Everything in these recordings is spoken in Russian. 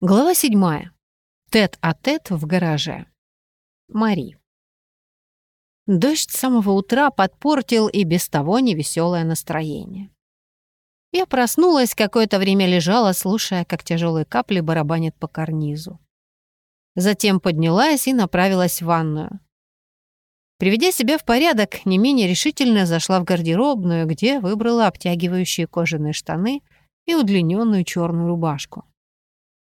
Глава седьмая. Тет-а-тет в гараже. Мари. Дождь с самого утра подпортил и без того невеселое настроение. Я проснулась, какое-то время лежала, слушая, как тяжелые капли барабанят по карнизу. Затем поднялась и направилась в ванную. Приведя себя в порядок, не менее решительно зашла в гардеробную, где выбрала обтягивающие кожаные штаны и удлиненную черную рубашку.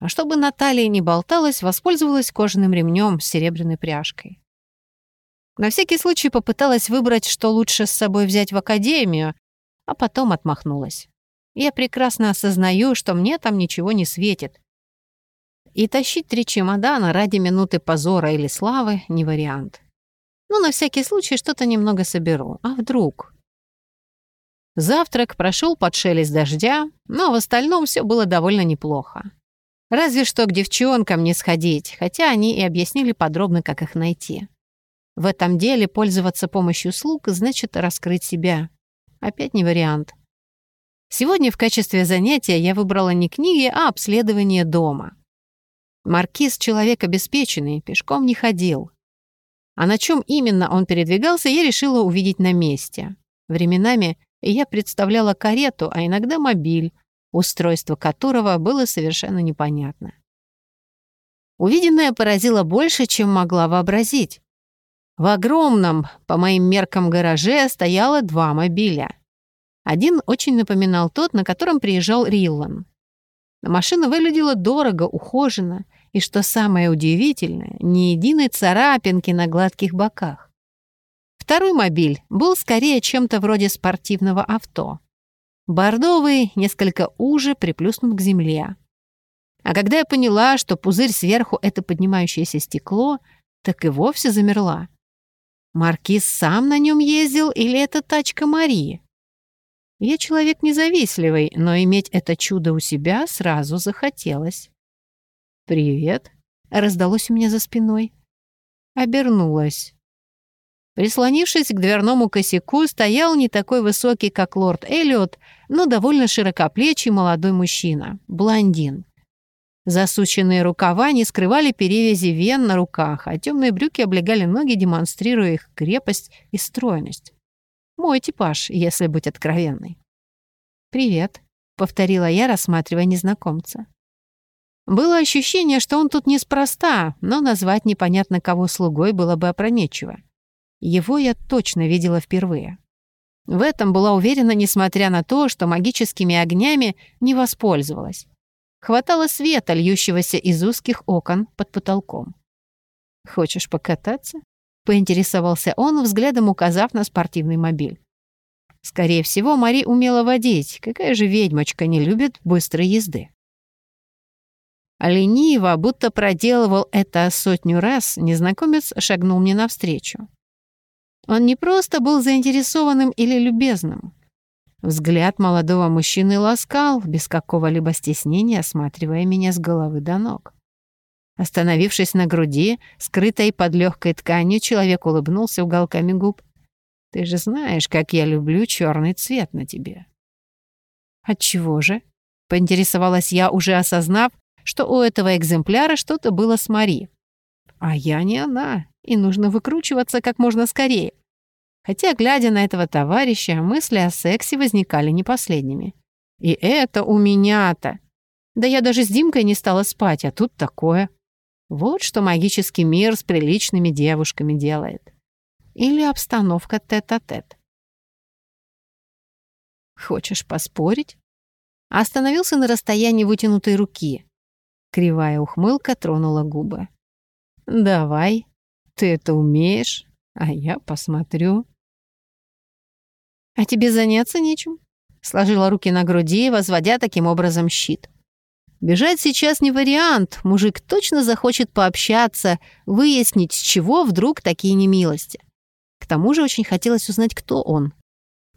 А чтобы Наталья не болталась, воспользовалась кожаным ремнем с серебряной пряжкой. На всякий случай попыталась выбрать, что лучше с собой взять в академию, а потом отмахнулась. Я прекрасно осознаю, что мне там ничего не светит. И тащить три чемодана ради минуты позора или славы не вариант. Ну, на всякий случай что-то немного соберу. А вдруг? Завтрак прошел под шелест дождя, но в остальном все было довольно неплохо. Разве что к девчонкам не сходить, хотя они и объяснили подробно, как их найти. В этом деле пользоваться помощью слуг значит раскрыть себя. Опять не вариант. Сегодня в качестве занятия я выбрала не книги, а обследование дома. Маркиз — человек обеспеченный, пешком не ходил. А на чем именно он передвигался, я решила увидеть на месте. Временами я представляла карету, а иногда мобиль, устройство которого было совершенно непонятно. Увиденное поразило больше, чем могла вообразить. В огромном, по моим меркам, гараже стояло два мобиля. Один очень напоминал тот, на котором приезжал Риллан. Машина выглядела дорого, ухоженно, и, что самое удивительное, ни единой царапинки на гладких боках. Второй мобиль был скорее чем-то вроде спортивного авто. Бордовый несколько уже приплюснут к земле. А когда я поняла, что пузырь сверху — это поднимающееся стекло, так и вовсе замерла. Маркиз сам на нем ездил или это тачка Марии? Я человек независливый, но иметь это чудо у себя сразу захотелось. «Привет», — раздалось у меня за спиной. Обернулась. Прислонившись к дверному косяку, стоял не такой высокий, как лорд Эллиот, но довольно широкоплечий молодой мужчина, блондин. Засученные рукава не скрывали перевязи вен на руках, а темные брюки облегали ноги, демонстрируя их крепость и стройность. Мой типаж, если быть откровенной. «Привет», — повторила я, рассматривая незнакомца. Было ощущение, что он тут неспроста, но назвать непонятно кого слугой было бы опрометчиво. Его я точно видела впервые. В этом была уверена, несмотря на то, что магическими огнями не воспользовалась. Хватало света, льющегося из узких окон под потолком. «Хочешь покататься?» — поинтересовался он, взглядом указав на спортивный мобиль. Скорее всего, Мари умела водить. Какая же ведьмочка не любит быстрой езды? Лениво, будто проделывал это сотню раз, незнакомец шагнул мне навстречу. Он не просто был заинтересованным или любезным. Взгляд молодого мужчины ласкал, без какого-либо стеснения осматривая меня с головы до ног. Остановившись на груди, скрытой под легкой тканью, человек улыбнулся уголками губ. «Ты же знаешь, как я люблю черный цвет на тебе». «Отчего же?» — поинтересовалась я, уже осознав, что у этого экземпляра что-то было с Мари. А я не она, и нужно выкручиваться как можно скорее. Хотя, глядя на этого товарища, мысли о сексе возникали не последними. И это у меня-то. Да я даже с Димкой не стала спать, а тут такое. Вот что магический мир с приличными девушками делает. Или обстановка тет-а-тет. -тет. Хочешь поспорить? Остановился на расстоянии вытянутой руки. Кривая ухмылка тронула губы. «Давай, ты это умеешь, а я посмотрю». «А тебе заняться нечем?» Сложила руки на груди, возводя таким образом щит. Бежать сейчас не вариант. Мужик точно захочет пообщаться, выяснить, с чего вдруг такие немилости. К тому же очень хотелось узнать, кто он.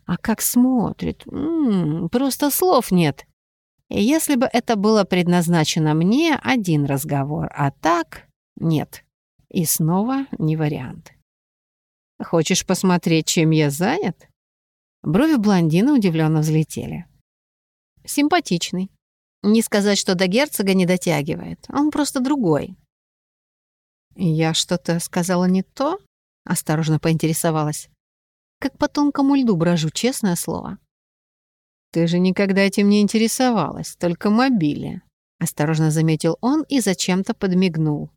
А как смотрит? М -м, просто слов нет. И если бы это было предназначено мне, один разговор, а так нет. И снова не вариант. «Хочешь посмотреть, чем я занят?» Брови блондина удивленно взлетели. «Симпатичный». Не сказать, что до герцога не дотягивает. Он просто другой. «Я что-то сказала не то?» — осторожно поинтересовалась. «Как по тонкому льду брожу, честное слово». «Ты же никогда этим не интересовалась, только мобили», — осторожно заметил он и зачем-то подмигнул.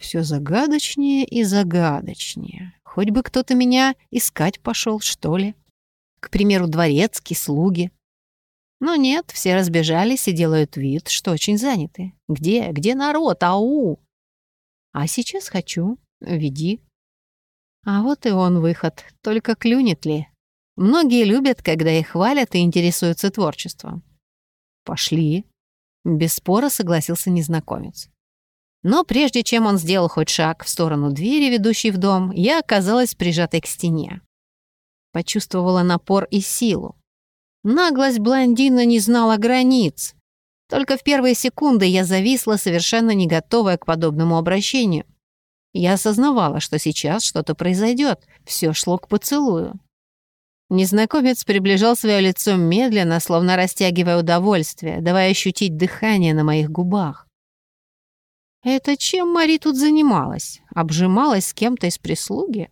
Все загадочнее и загадочнее. Хоть бы кто-то меня искать пошел, что ли. К примеру, дворецкий, слуги. Но нет, все разбежались и делают вид, что очень заняты. Где? Где народ? Ау! А сейчас хочу. Веди. А вот и он выход. Только клюнет ли? Многие любят, когда их хвалят и интересуются творчеством. Пошли. Без спора согласился незнакомец. Но прежде чем он сделал хоть шаг в сторону двери, ведущей в дом, я оказалась прижатой к стене. Почувствовала напор и силу. Наглость блондина не знала границ. Только в первые секунды я зависла, совершенно не готовая к подобному обращению. Я осознавала, что сейчас что-то произойдет. Все шло к поцелую. Незнакомец приближал свое лицо медленно, словно растягивая удовольствие, давая ощутить дыхание на моих губах. Это чем Мари тут занималась? Обжималась с кем-то из прислуги?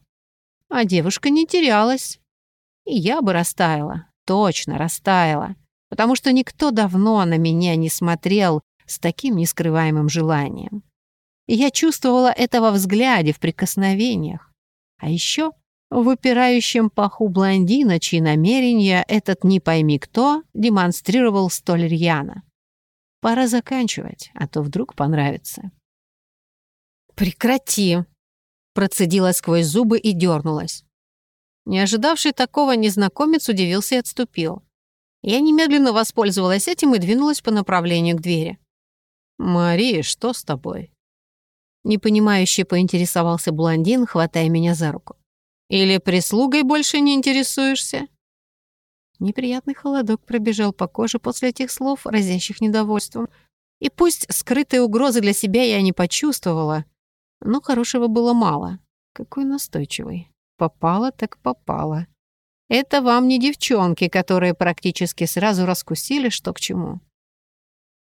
А девушка не терялась. И я бы растаяла, точно растаяла, потому что никто давно на меня не смотрел с таким нескрываемым желанием. И я чувствовала это во взгляде, в прикосновениях. А еще в выпирающем паху блондина, чьи намерения этот не пойми кто демонстрировал столь рьяно. Пора заканчивать, а то вдруг понравится. «Прекрати!» Процедила сквозь зубы и дернулась. Не ожидавший такого незнакомец удивился и отступил. Я немедленно воспользовалась этим и двинулась по направлению к двери. «Мария, что с тобой?» Непонимающе поинтересовался блондин, хватая меня за руку. «Или прислугой больше не интересуешься?» Неприятный холодок пробежал по коже после этих слов, разящих недовольством. И пусть скрытые угрозы для себя я не почувствовала, но хорошего было мало. Какой настойчивый. Попало так попало. Это вам не девчонки, которые практически сразу раскусили, что к чему.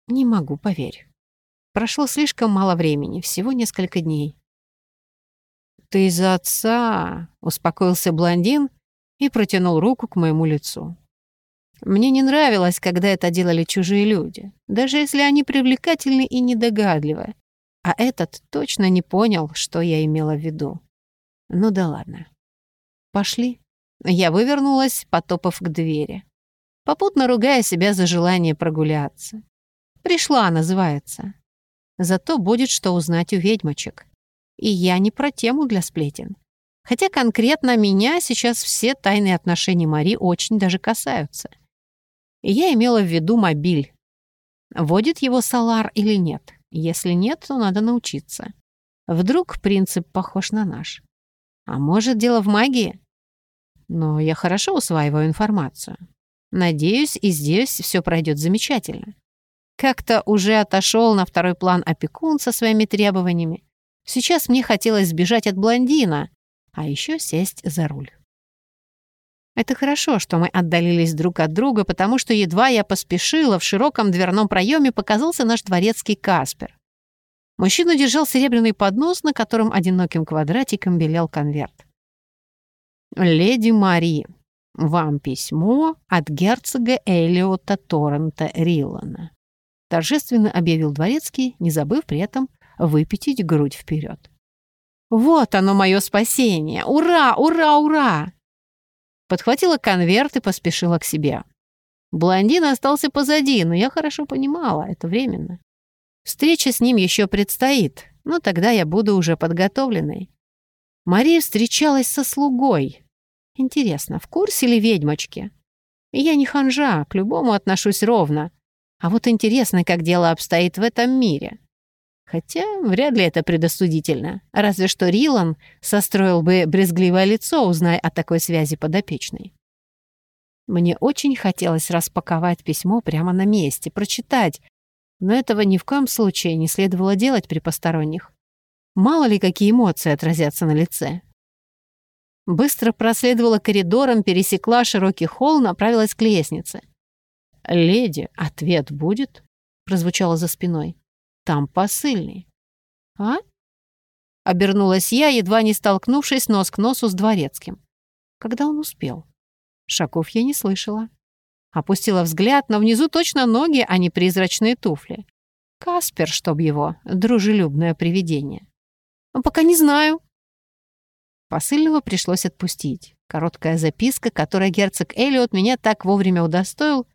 Не могу, поверь. Прошло слишком мало времени, всего несколько дней. «Ты из-за отца», — успокоился блондин и протянул руку к моему лицу. Мне не нравилось, когда это делали чужие люди, даже если они привлекательны и недогадливы. А этот точно не понял, что я имела в виду. Ну да ладно. Пошли. Я вывернулась, потопав к двери. Попутно ругая себя за желание прогуляться. «Пришла» называется. Зато будет что узнать у ведьмочек. И я не про тему для сплетен. Хотя конкретно меня сейчас все тайные отношения Мари очень даже касаются. я имела в виду мобиль. Водит его Салар или нет? Если нет, то надо научиться. Вдруг принцип похож на наш. А может, дело в магии? Но я хорошо усваиваю информацию. Надеюсь, и здесь все пройдет замечательно. Как-то уже отошел на второй план опекун со своими требованиями. Сейчас мне хотелось сбежать от блондина, а еще сесть за руль. Это хорошо, что мы отдалились друг от друга, потому что едва я поспешила, в широком дверном проеме показался наш дворецкий Каспер. Мужчина держал серебряный поднос, на котором одиноким квадратиком белел конверт. «Леди Мари, вам письмо от герцога Элиота Торрента Риллана», торжественно объявил дворецкий, не забыв при этом выпятить грудь вперед. «Вот оно мое спасение! Ура, ура, ура!» Подхватила конверт и поспешила к себе. Блондин остался позади, но я хорошо понимала, это временно. Встреча с ним еще предстоит, но тогда я буду уже подготовленной. Мария встречалась со слугой. Интересно, в курсе ли ведьмочки? Я не ханжа, к любому отношусь ровно. А вот интересно, как дело обстоит в этом мире. Хотя вряд ли это предосудительно. Разве что Рилан состроил бы брезгливое лицо, узная о такой связи подопечной. Мне очень хотелось распаковать письмо прямо на месте, прочитать, но этого ни в коем случае не следовало делать при посторонних. Мало ли, какие эмоции отразятся на лице. Быстро проследовала коридором, пересекла широкий холл, направилась к лестнице. «Леди, ответ будет?» — прозвучало за спиной. «Там посыльный». «А?» Обернулась я, едва не столкнувшись нос к носу с дворецким. Когда он успел? Шагов я не слышала. Опустила взгляд, но внизу точно ноги, а не призрачные туфли. Каспер, чтоб его, дружелюбное привидение. Пока не знаю. Посыльного пришлось отпустить. Короткая записка, которой герцог Элиот меня так вовремя удостоил,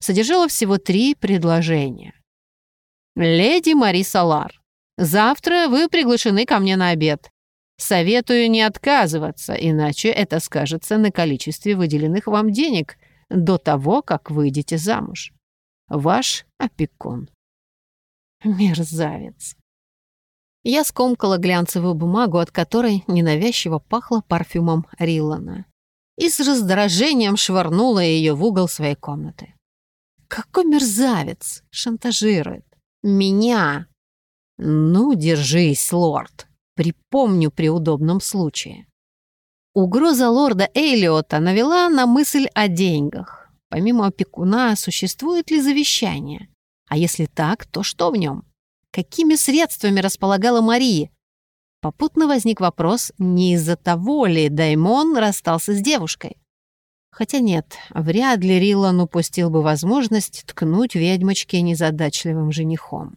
содержала всего три предложения. «Леди Мари Салар, завтра вы приглашены ко мне на обед. Советую не отказываться, иначе это скажется на количестве выделенных вам денег до того, как выйдете замуж. Ваш опекун». Мерзавец. Я скомкала глянцевую бумагу, от которой ненавязчиво пахло парфюмом Риллана, и с раздражением швырнула ее в угол своей комнаты. Какой мерзавец шантажирует меня! Ну, держись, лорд, припомню при удобном случае. Угроза лорда Эйлиота навела на мысль о деньгах. Помимо опекуна, существует ли завещание? А если так, то что в нем? Какими средствами располагала Мария? Попутно возник вопрос, не из-за того ли Даймон расстался с девушкой. Хотя нет, вряд ли Риллан упустил бы возможность ткнуть ведьмочке незадачливым женихом.